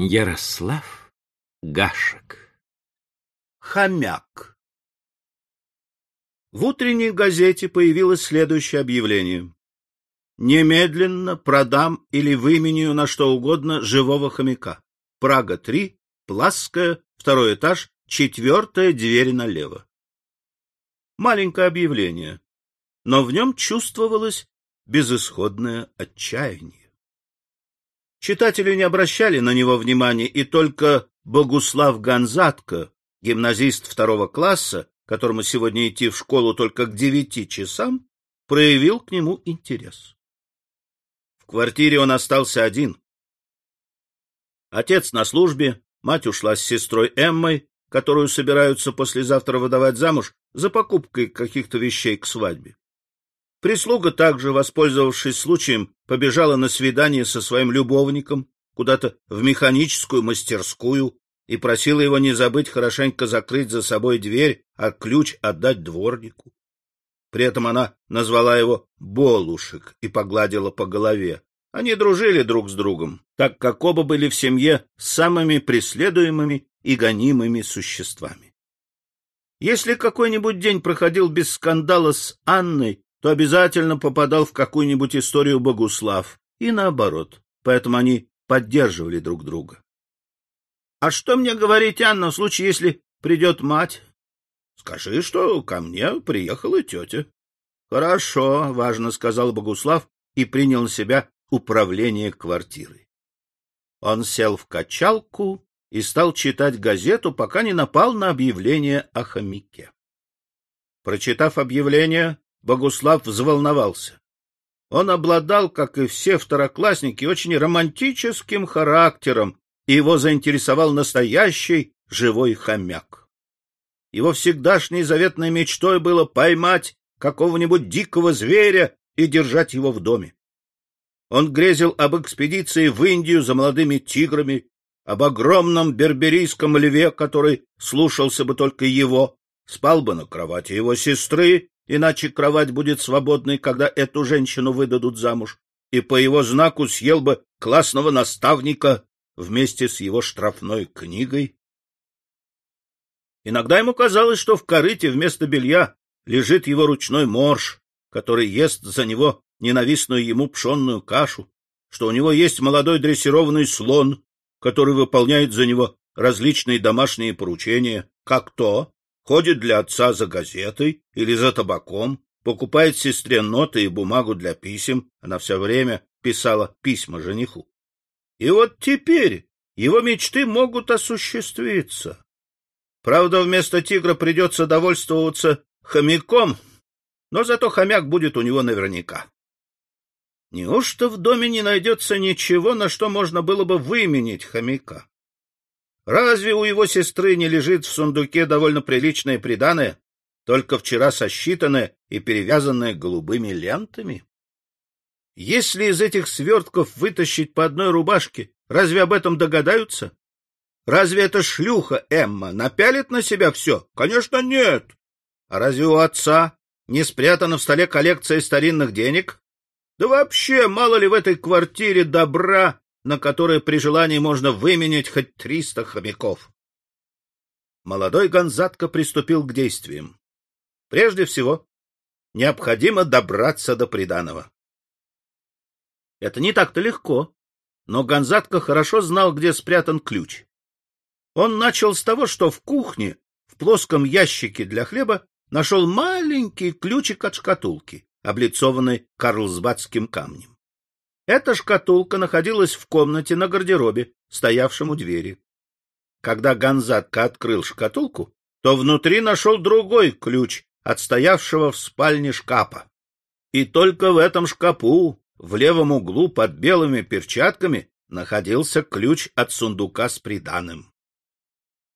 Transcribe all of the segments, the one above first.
Ярослав Гашек Хомяк В утренней газете появилось следующее объявление. Немедленно продам или выменю на что угодно живого хомяка. Прага 3, Пласская, второй этаж, четвертая дверь налево. Маленькое объявление, но в нем чувствовалось безысходное отчаяние. Читатели не обращали на него внимания, и только Богуслав Гонзатко, гимназист второго класса, которому сегодня идти в школу только к девяти часам, проявил к нему интерес. В квартире он остался один. Отец на службе, мать ушла с сестрой Эммой, которую собираются послезавтра выдавать замуж за покупкой каких-то вещей к свадьбе. Прислуга также, воспользовавшись случаем, побежала на свидание со своим любовником куда-то в механическую мастерскую и просила его не забыть хорошенько закрыть за собой дверь, а ключ отдать дворнику. При этом она назвала его Болушек и погладила по голове. Они дружили друг с другом, так как оба были в семье самыми преследуемыми и гонимыми существами. Если какой-нибудь день проходил без скандала с Анной, то обязательно попадал в какую-нибудь историю Богуслав, и наоборот, поэтому они поддерживали друг друга. — А что мне говорить, Анна, в случае, если придет мать? — Скажи, что ко мне приехала тетя. — Хорошо, — важно сказал Богуслав и принял на себя управление квартирой. Он сел в качалку и стал читать газету, пока не напал на объявление о хомяке. Прочитав объявление, Богуслав взволновался. Он обладал, как и все второклассники, очень романтическим характером, и его заинтересовал настоящий живой хомяк. Его всегдашней заветной мечтой было поймать какого-нибудь дикого зверя и держать его в доме. Он грезил об экспедиции в Индию за молодыми тиграми, об огромном берберийском льве, который слушался бы только его, спал бы на кровати его сестры иначе кровать будет свободной, когда эту женщину выдадут замуж, и по его знаку съел бы классного наставника вместе с его штрафной книгой. Иногда ему казалось, что в корыте вместо белья лежит его ручной морж, который ест за него ненавистную ему пшенную кашу, что у него есть молодой дрессированный слон, который выполняет за него различные домашние поручения, как то, ходит для отца за газетой или за табаком, покупает сестре ноты и бумагу для писем, она все время писала письма жениху. И вот теперь его мечты могут осуществиться. Правда, вместо тигра придется довольствоваться хомяком, но зато хомяк будет у него наверняка. Неужто в доме не найдется ничего, на что можно было бы выменить хомяка? Разве у его сестры не лежит в сундуке довольно приличное приданое, только вчера сосчитанное и перевязанное голубыми лентами? Если из этих свертков вытащить по одной рубашке, разве об этом догадаются? Разве эта шлюха Эмма напялит на себя все? Конечно, нет. А разве у отца не спрятана в столе коллекция старинных денег? Да вообще, мало ли в этой квартире добра на которое при желании можно выменять хоть триста хомяков. Молодой Гонзатко приступил к действиям. Прежде всего, необходимо добраться до приданого. Это не так-то легко, но Гонзатко хорошо знал, где спрятан ключ. Он начал с того, что в кухне, в плоском ящике для хлеба, нашел маленький ключик от шкатулки, облицованный карлсбадским камнем. Эта шкатулка находилась в комнате на гардеробе, стоявшем у двери. Когда Гонзатка открыл шкатулку, то внутри нашел другой ключ от стоявшего в спальне шкафа. И только в этом шкапу, в левом углу под белыми перчатками, находился ключ от сундука с приданым.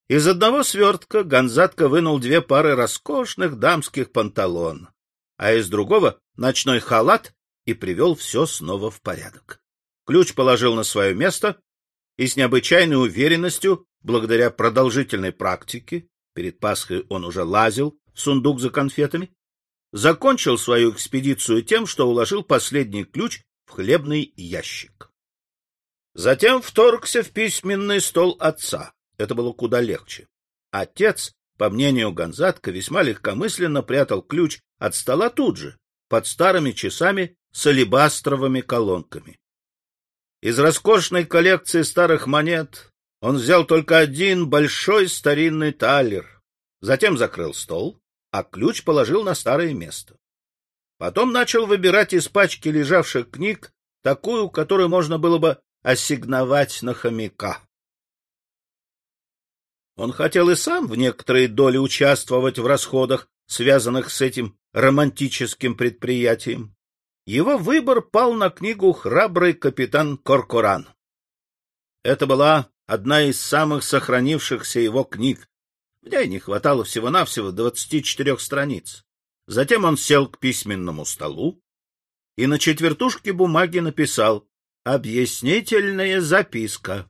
Из одного свертка Гонзатка вынул две пары роскошных дамских панталон, а из другого — ночной халат и привел все снова в порядок. Ключ положил на свое место и с необычайной уверенностью, благодаря продолжительной практике, перед Пасхой он уже лазил в сундук за конфетами, закончил свою экспедицию тем, что уложил последний ключ в хлебный ящик. Затем вторгся в письменный стол отца. Это было куда легче. Отец, по мнению Гонзатка, весьма легкомысленно прятал ключ от стола тут же, под старыми часами с алебастровыми колонками. Из роскошной коллекции старых монет он взял только один большой старинный талер, затем закрыл стол, а ключ положил на старое место. Потом начал выбирать из пачки лежавших книг такую, которую можно было бы ассигновать на хомяка. Он хотел и сам в некоторой доле участвовать в расходах, связанных с этим романтическим предприятием. Его выбор пал на книгу «Храбрый капитан Коркоран». Это была одна из самых сохранившихся его книг. В не хватало всего-навсего двадцати четырех страниц. Затем он сел к письменному столу и на четвертушке бумаги написал «Объяснительная записка».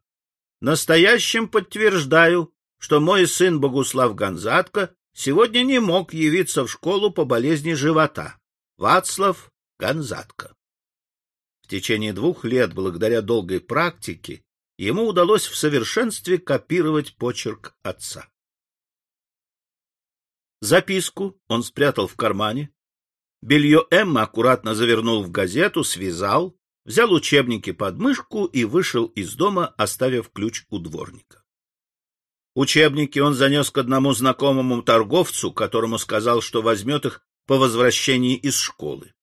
Настоящим подтверждаю, что мой сын Богуслав Гонзатко сегодня не мог явиться в школу по болезни живота. Вацлав Гонзатко. В течение двух лет, благодаря долгой практике, ему удалось в совершенстве копировать почерк отца. Записку он спрятал в кармане, белье Эммы аккуратно завернул в газету, связал, взял учебники под мышку и вышел из дома, оставив ключ у дворника. Учебники он занес к одному знакомому торговцу, которому сказал, что возьмет их по возвращении из школы.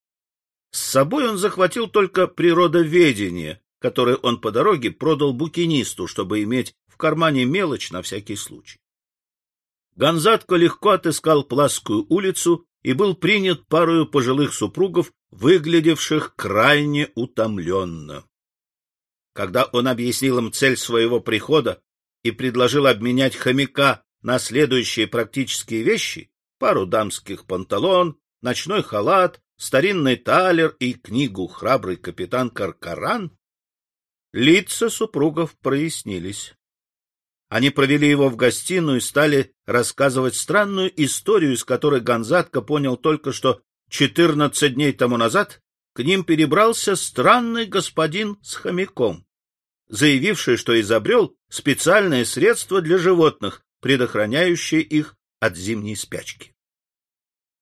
С собой он захватил только природоведение, которое он по дороге продал букинисту, чтобы иметь в кармане мелочь на всякий случай. Гонзатко легко отыскал Пласкую улицу и был принят парою пожилых супругов, выглядевших крайне утомленно. Когда он объяснил им цель своего прихода и предложил обменять хомяка на следующие практические вещи — пару дамских панталон, ночной халат, старинный талер и книгу «Храбрый капитан Каркаран», лица супругов прояснились. Они провели его в гостиную и стали рассказывать странную историю, из которой Гонзатко понял только, что четырнадцать дней тому назад к ним перебрался странный господин с хомяком, заявивший, что изобрел специальное средство для животных, предохраняющее их от зимней спячки.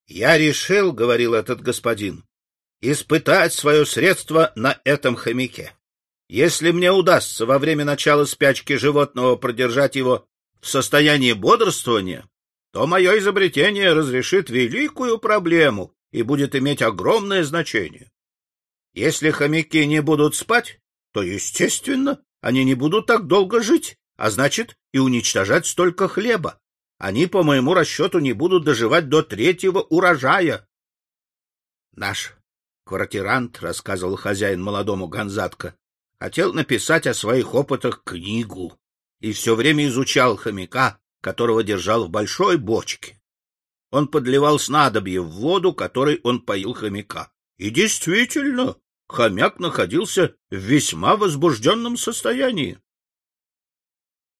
Я решил, — говорил этот господин, — испытать свое средство на этом хомяке. Если мне удастся во время начала спячки животного продержать его в состоянии бодрствования, то мое изобретение разрешит великую проблему и будет иметь огромное значение. Если хомяки не будут спать, то, естественно, они не будут так долго жить, а значит и уничтожать столько хлеба они, по моему расчету, не будут доживать до третьего урожая. Наш квартирант, — рассказывал хозяин молодому Гонзатко, — хотел написать о своих опытах книгу и все время изучал хомяка, которого держал в большой бочке. Он подливал снадобье в воду, которой он поил хомяка. И действительно, хомяк находился в весьма возбужденном состоянии.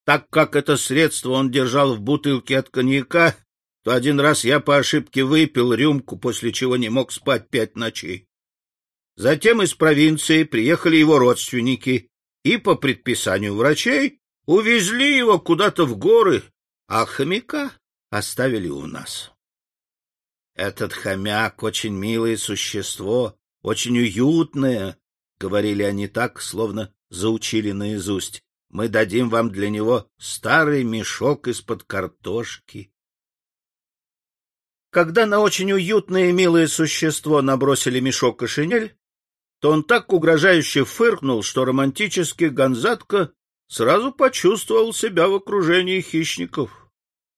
Так как это средство он держал в бутылке от коньяка, то один раз я по ошибке выпил рюмку, после чего не мог спать пять ночей. Затем из провинции приехали его родственники и по предписанию врачей увезли его куда-то в горы, а хомяка оставили у нас. Этот хомяк очень милое существо, очень уютное, — говорили они так, словно заучили наизусть мы дадим вам для него старый мешок из-под картошки. Когда на очень уютное и милое существо набросили мешок и шинель, то он так угрожающе фыркнул, что романтический Гонзатко сразу почувствовал себя в окружении хищников.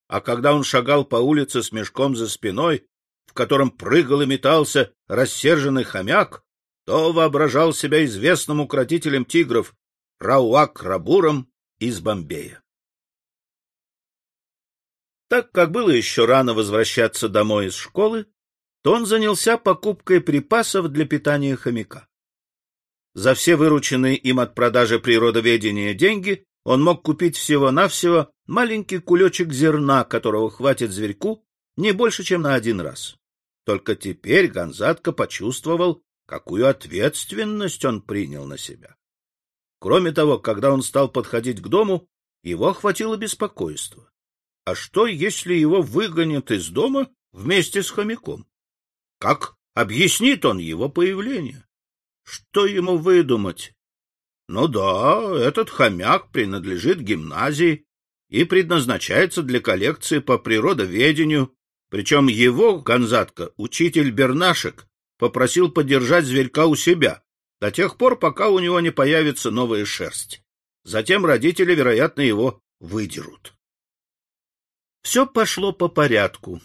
А когда он шагал по улице с мешком за спиной, в котором прыгал и метался рассерженный хомяк, то воображал себя известным укротителем тигров Рауак Рабуром из Бомбея. Так как было еще рано возвращаться домой из школы, то он занялся покупкой припасов для питания хомяка. За все вырученные им от продажи природоведения деньги он мог купить всего-навсего маленький кулечек зерна, которого хватит зверьку не больше, чем на один раз. Только теперь Гонзатко почувствовал, какую ответственность он принял на себя. Кроме того, когда он стал подходить к дому, его охватило беспокойство. А что, если его выгонят из дома вместе с хомяком? Как объяснит он его появление? Что ему выдумать? Ну да, этот хомяк принадлежит гимназии и предназначается для коллекции по природоведению, причем его, Гонзатка, учитель Бернашек, попросил подержать зверька у себя до тех пор, пока у него не появится новая шерсть. Затем родители, вероятно, его выдерут. Все пошло по порядку.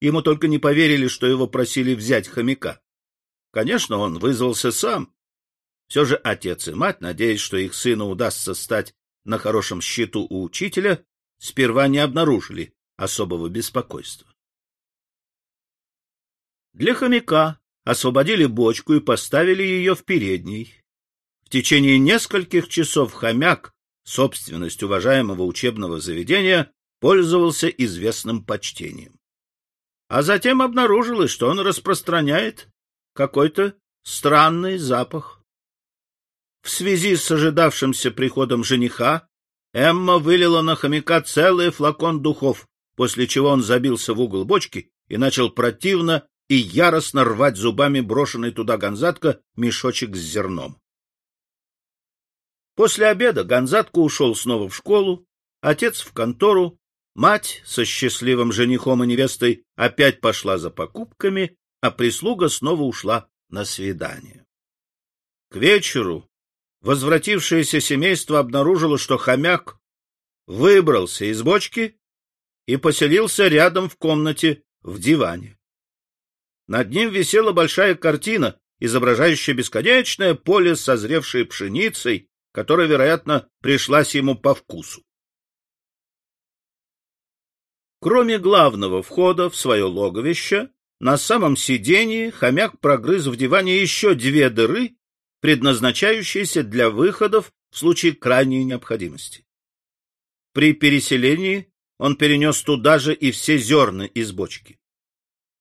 Ему только не поверили, что его просили взять хомяка. Конечно, он вызвался сам. Все же отец и мать, надеясь, что их сыну удастся стать на хорошем счету у учителя, сперва не обнаружили особого беспокойства. Для хомяка освободили бочку и поставили ее в передней. В течение нескольких часов хомяк, собственность уважаемого учебного заведения, пользовался известным почтением. А затем обнаружилось, что он распространяет какой-то странный запах. В связи с ожидавшимся приходом жениха Эмма вылила на хомяка целый флакон духов, после чего он забился в угол бочки и начал противно и яростно рвать зубами брошенный туда Гонзатка мешочек с зерном. После обеда Гонзатка ушел снова в школу, отец в контору, мать со счастливым женихом и невестой опять пошла за покупками, а прислуга снова ушла на свидание. К вечеру возвратившееся семейство обнаружило, что хомяк выбрался из бочки и поселился рядом в комнате в диване. Над ним висела большая картина, изображающая бесконечное поле, созревшей пшеницей, которая, вероятно, пришлась ему по вкусу. Кроме главного входа в свое логовище, на самом сидении хомяк прогрыз в диване еще две дыры, предназначающиеся для выходов в случае крайней необходимости. При переселении он перенес туда же и все зерна из бочки.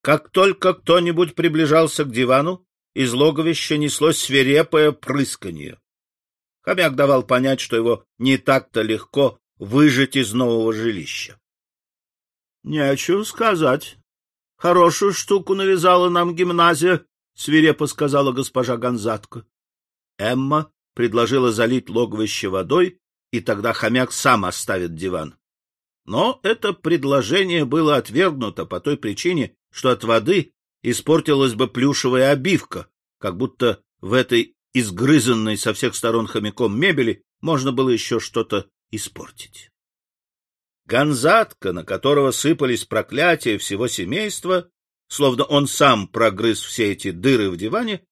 Как только кто-нибудь приближался к дивану, из логовища неслось свирепое прысканье. Хомяк давал понять, что его не так-то легко выжить из нового жилища. — Нечего сказать. Хорошую штуку навязала нам гимназия, — свирепо сказала госпожа Гонзатка. Эмма предложила залить логовище водой, и тогда хомяк сам оставит диван. Но это предложение было отвергнуто по той причине, что от воды испортилась бы плюшевая обивка, как будто в этой изгрызанной со всех сторон хомяком мебели можно было еще что-то испортить. Гонзатка, на которого сыпались проклятия всего семейства, словно он сам прогрыз все эти дыры в диване,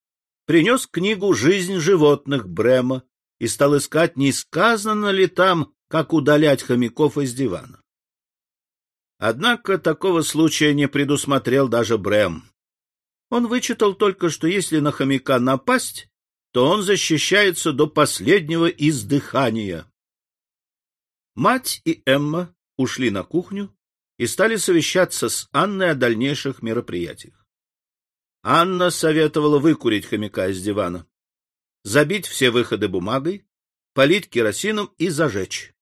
принес книгу «Жизнь животных» Брема и стал искать, не сказано ли там, как удалять хомяков из дивана. Однако такого случая не предусмотрел даже Брэм. Он вычитал только, что если на хомяка напасть, то он защищается до последнего издыхания. Мать и Эмма ушли на кухню и стали совещаться с Анной о дальнейших мероприятиях. Анна советовала выкурить хомяка из дивана, забить все выходы бумагой, полить керосином и зажечь.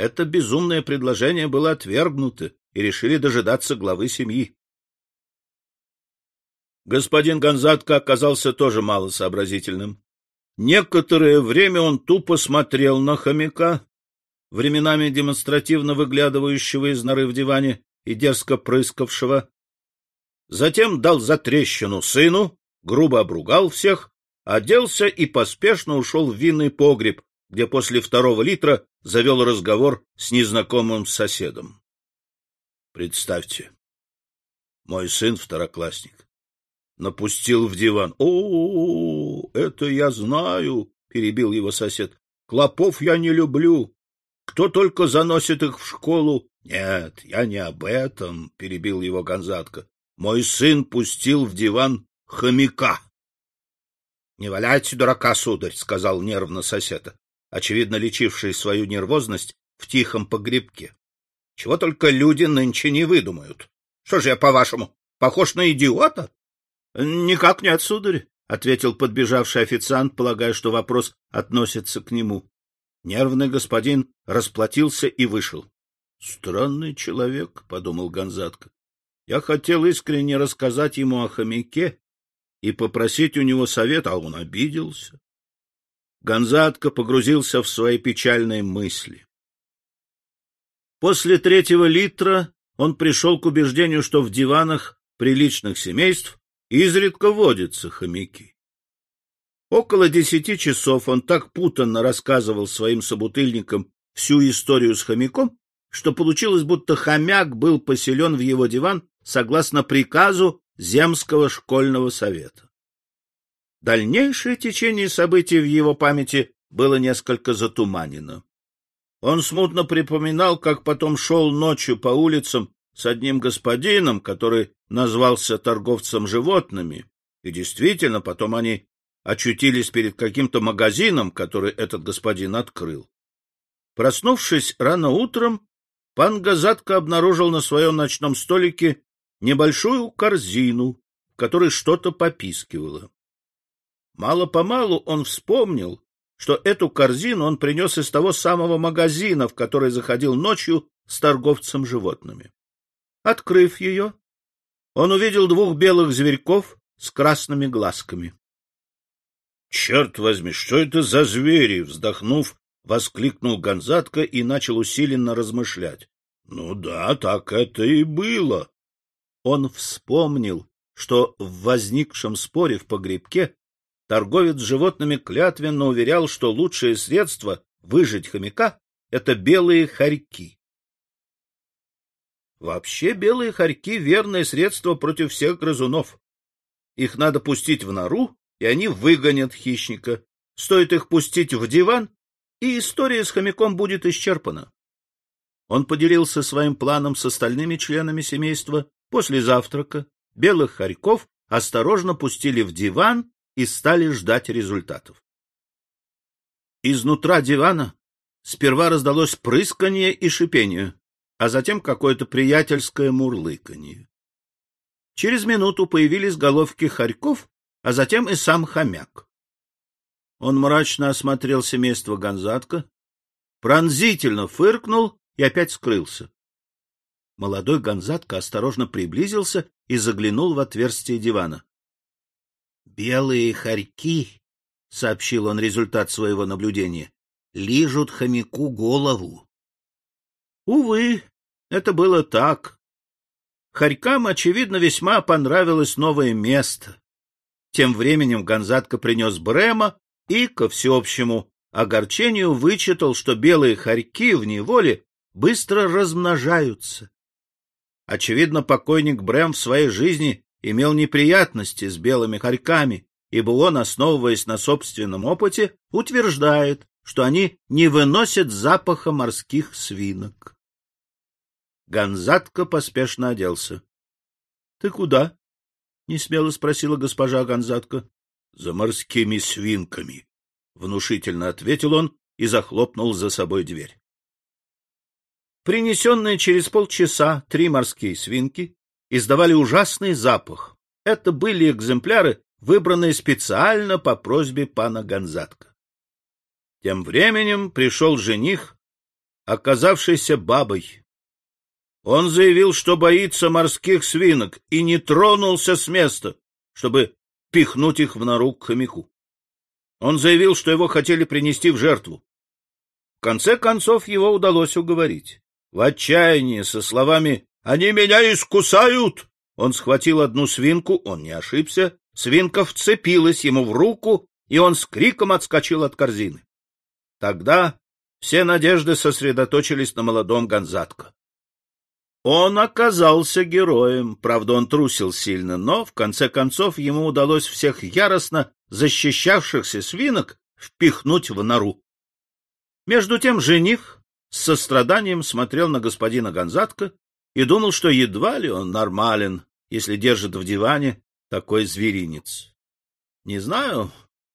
Это безумное предложение было отвергнуто, и решили дожидаться главы семьи. Господин Гонзатко оказался тоже малосообразительным. Некоторое время он тупо смотрел на хомяка, временами демонстративно выглядывающего из норы в диване и дерзко прыскавшего. Затем дал затрещину сыну, грубо обругал всех, оделся и поспешно ушел в винный погреб, где после второго литра завел разговор с незнакомым соседом. Представьте, мой сын второклассник напустил в диван. О, это я знаю, перебил его сосед. Клопов я не люблю. Кто только заносит их в школу. Нет, я не об этом, перебил его Гонзатка. Мой сын пустил в диван хомяка. Не валяйте дурака, сударь, сказал нервно сосед очевидно лечивший свою нервозность в тихом погребке. Чего только люди нынче не выдумают. Что же я, по-вашему, похож на идиота? — Никак нет, сударь, — ответил подбежавший официант, полагая, что вопрос относится к нему. Нервный господин расплатился и вышел. Странный человек, подумал Гонзатка. Я хотел искренне рассказать ему о хомяке и попросить у него совет, а он обиделся. Гонзатка погрузился в свои печальные мысли. После третьего литра он пришел к убеждению, что в диванах приличных семейств изредка водятся хомяки. Около десяти часов он так путанно рассказывал своим собутыльникам всю историю с хомяком, что получилось, будто хомяк был поселен в его диван согласно приказу Земского школьного совета. Дальнейшее течение событий в его памяти было несколько затуманено. Он смутно припоминал, как потом шел ночью по улицам с одним господином, который назвался торговцем животными, и действительно потом они очутились перед каким-то магазином, который этот господин открыл. Проснувшись рано утром, пан Газатка обнаружил на своем ночном столике небольшую корзину, в которой что-то попискивало. Мало-помалу он вспомнил, что эту корзину он принес из того самого магазина, в который заходил ночью с торговцем животными. Открыв ее, он увидел двух белых зверьков с красными глазками. — Черт возьми, что это за звери? — вздохнув, воскликнул Гонзатка и начал усиленно размышлять. — Ну да, так это и было. Он вспомнил, что в возникшем споре в погребке торговец животными клятвенно уверял, что лучшее средство выжить хомяка — это белые хорьки. Вообще белые хорьки — верное средство против всех грызунов. Их надо пустить в нору, и они выгонят хищника. Стоит их пустить в диван, и история с хомяком будет исчерпана. Он поделился своим планом с остальными членами семейства. После завтрака белых хорьков осторожно пустили в диван и стали ждать результатов. Изнутра дивана сперва раздалось прысканье и шипение, а затем какое-то приятельское мурлыканье. Через минуту появились головки хорьков, а затем и сам хомяк. Он мрачно осмотрел семейство Гонзатка, пронзительно фыркнул и опять скрылся. Молодой Гонзатка осторожно приблизился и заглянул в отверстие дивана. — Белые хорьки, — сообщил он результат своего наблюдения, — лижут хомяку голову. Увы, это было так. Хорькам, очевидно, весьма понравилось новое место. Тем временем Гонзатка принес Брема и, ко всеобщему огорчению, вычитал, что белые хорьки в неволе быстро размножаются. Очевидно, покойник Брэм в своей жизни имел неприятности с белыми хорьками, ибо он, основываясь на собственном опыте, утверждает, что они не выносят запаха морских свинок. Гонзатка поспешно оделся. — Ты куда? — несмело спросила госпожа Гонзатка за морскими свинками, — внушительно ответил он и захлопнул за собой дверь. Принесенные через полчаса три морские свинки издавали ужасный запах. Это были экземпляры, выбранные специально по просьбе пана Гонзатка. Тем временем пришел жених, оказавшийся бабой. Он заявил, что боится морских свинок, и не тронулся с места, чтобы пихнуть их в нору к хомяку. Он заявил, что его хотели принести в жертву. В конце концов его удалось уговорить. В отчаянии, со словами «Они меня искусают!» Он схватил одну свинку, он не ошибся, свинка вцепилась ему в руку, и он с криком отскочил от корзины. Тогда все надежды сосредоточились на молодом Гонзатко. Он оказался героем, правда, он трусил сильно, но, в конце концов, ему удалось всех яростно защищавшихся свинок впихнуть в нору. Между тем жених с состраданием смотрел на господина Гонзатка и думал, что едва ли он нормален, если держит в диване такой зверинец. Не знаю,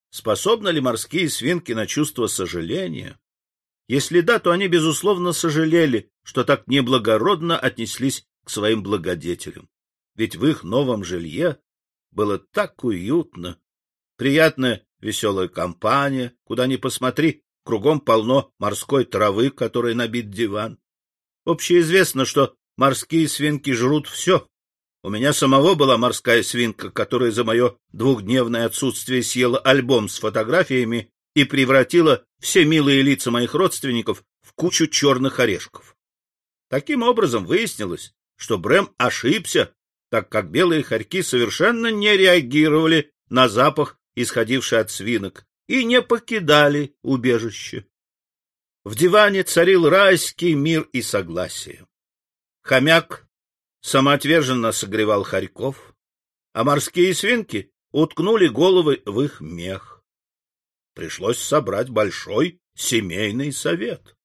способны ли морские свинки на чувство сожаления. Если да, то они, безусловно, сожалели, что так неблагородно отнеслись к своим благодетелям. Ведь в их новом жилье было так уютно, Приятная веселая компания, куда ни посмотри, кругом полно морской травы, которой набит диван. Общеизвестно, что морские свинки жрут все. У меня самого была морская свинка, которая за мое двухдневное отсутствие съела альбом с фотографиями и превратила все милые лица моих родственников в кучу черных орешков. Таким образом выяснилось, что Брэм ошибся, так как белые хорьки совершенно не реагировали на запах, исходивший от свинок, и не покидали убежище. В диване царил райский мир и согласие. Хомяк самоотверженно согревал хорьков, а морские свинки уткнули головы в их мех. Пришлось собрать большой семейный совет.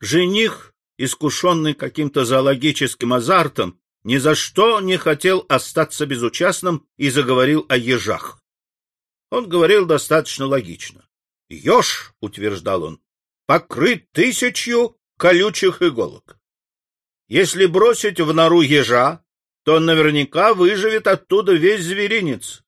Жених искушенный каким-то зоологическим азартом, ни за что не хотел остаться безучастным и заговорил о ежах. Он говорил достаточно логично. Еж, утверждал он, покрыт тысячью колючих иголок. Если бросить в нору ежа, то наверняка выживет оттуда весь зверинец.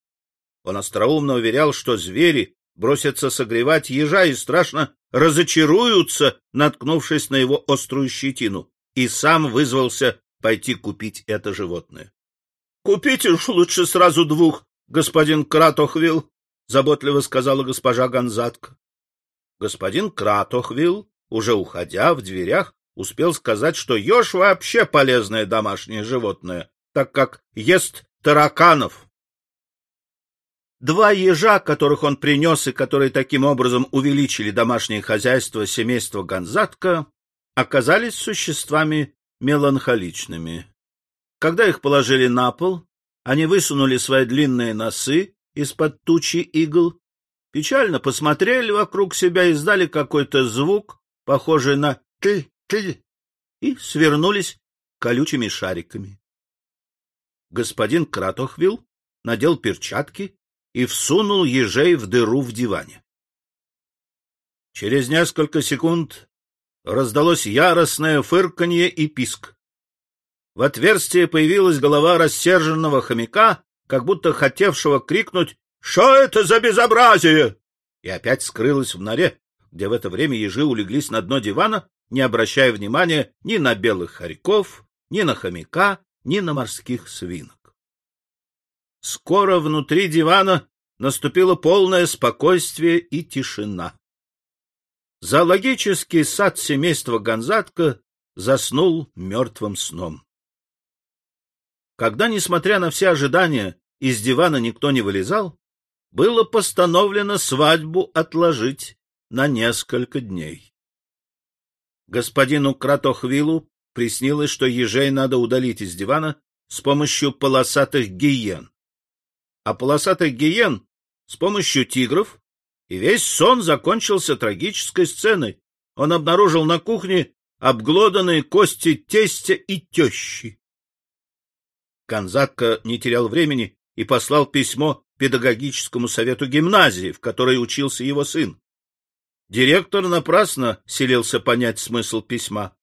Он остроумно уверял, что звери бросятся согревать ежа и страшно разочаруются, наткнувшись на его острую щетину, и сам вызвался пойти купить это животное. — Купите уж лучше сразу двух, господин Кратохвилл, — заботливо сказала госпожа Гонзатка. Господин Кратохвилл, уже уходя в дверях, успел сказать, что еж вообще полезное домашнее животное, так как ест тараканов, Два ежа, которых он принес и которые таким образом увеличили домашнее хозяйство семейства Гонзатка, оказались существами меланхоличными. Когда их положили на пол, они высунули свои длинные носы из-под тучи игл, печально посмотрели вокруг себя, и издали какой-то звук, похожий на «ты-ты», и свернулись колючими шариками. Господин Кратохвилл надел перчатки и всунул ежей в дыру в диване. Через несколько секунд раздалось яростное фырканье и писк. В отверстие появилась голова рассерженного хомяка, как будто хотевшего крикнуть «Что это за безобразие?» и опять скрылась в норе, где в это время ежи улеглись на дно дивана, не обращая внимания ни на белых хорьков, ни на хомяка, ни на морских свинок. Скоро внутри дивана наступило полное спокойствие и тишина. Зоологический сад семейства Гонзатка заснул мертвым сном. Когда, несмотря на все ожидания, из дивана никто не вылезал, было постановлено свадьбу отложить на несколько дней. Господину Кратохвилу приснилось, что ежей надо удалить из дивана с помощью полосатых гиен а полосатых гиен с помощью тигров, и весь сон закончился трагической сценой. Он обнаружил на кухне обглоданные кости тестя и тещи. Канзатка не терял времени и послал письмо педагогическому совету гимназии, в которой учился его сын. Директор напрасно селился понять смысл письма.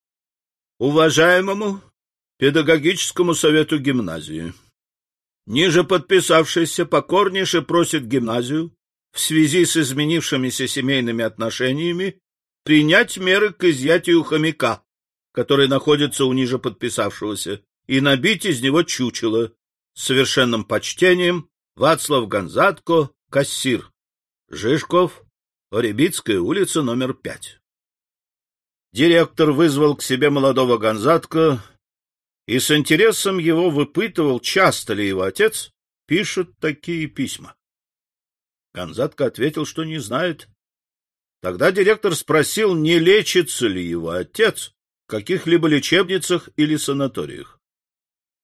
Уважаемому педагогическому совету гимназии. Ниже подписавшийся покорнейше просит гимназию в связи с изменившимися семейными отношениями принять меры к изъятию хомяка, который находится у ниже подписавшегося, и набить из него чучело с совершенным почтением Вацлав Гонзатко, кассир, Жишков, Оребицкая улица, номер пять. Директор вызвал к себе молодого Гонзатко и с интересом его выпытывал, часто ли его отец пишет такие письма. Конзатка ответил, что не знает. Тогда директор спросил, не лечится ли его отец в каких-либо лечебницах или санаториях.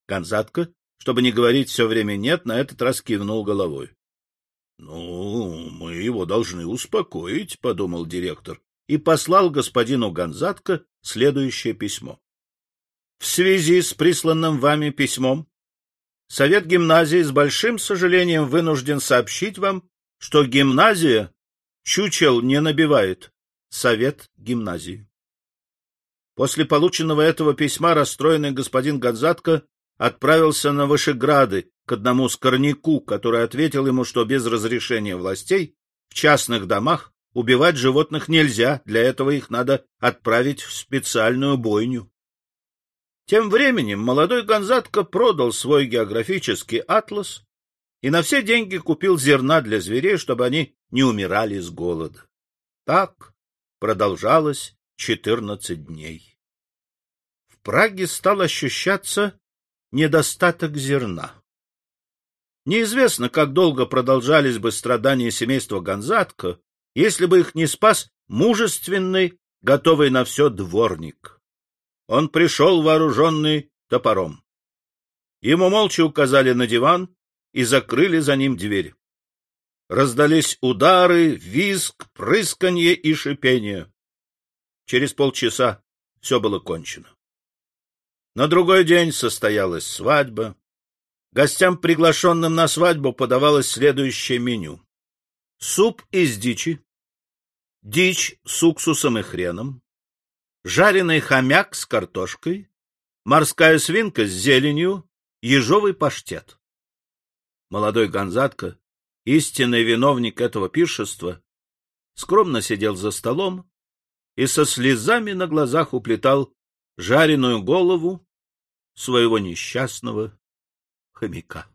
Конзатка, чтобы не говорить все время «нет», на этот раз кивнул головой. — Ну, мы его должны успокоить, — подумал директор, и послал господину Гонзатко следующее письмо. В связи с присланным вами письмом Совет гимназии с большим сожалением вынужден сообщить вам, что гимназия чучел не набивает. Совет гимназии. После полученного этого письма расстроенный господин Гонзатко отправился на Вышеграды к одному скорняку, который ответил ему, что без разрешения властей в частных домах убивать животных нельзя, для этого их надо отправить в специальную бойню. Тем временем молодой Гонзатко продал свой географический атлас и на все деньги купил зерна для зверей, чтобы они не умирали с голода. Так продолжалось четырнадцать дней. В Праге стал ощущаться недостаток зерна. Неизвестно, как долго продолжались бы страдания семейства Гонзатко, если бы их не спас мужественный, готовый на все дворник. Он пришел вооруженный топором. Ему молча указали на диван и закрыли за ним дверь. Раздались удары, визг, прысканье и шипение. Через полчаса все было кончено. На другой день состоялась свадьба. Гостям, приглашенным на свадьбу, подавалось следующее меню. Суп из дичи, дичь с уксусом и хреном, жареный хомяк с картошкой, морская свинка с зеленью, ежовый паштет. Молодой Гонзатка, истинный виновник этого пиршества, скромно сидел за столом и со слезами на глазах уплетал жареную голову своего несчастного хомяка.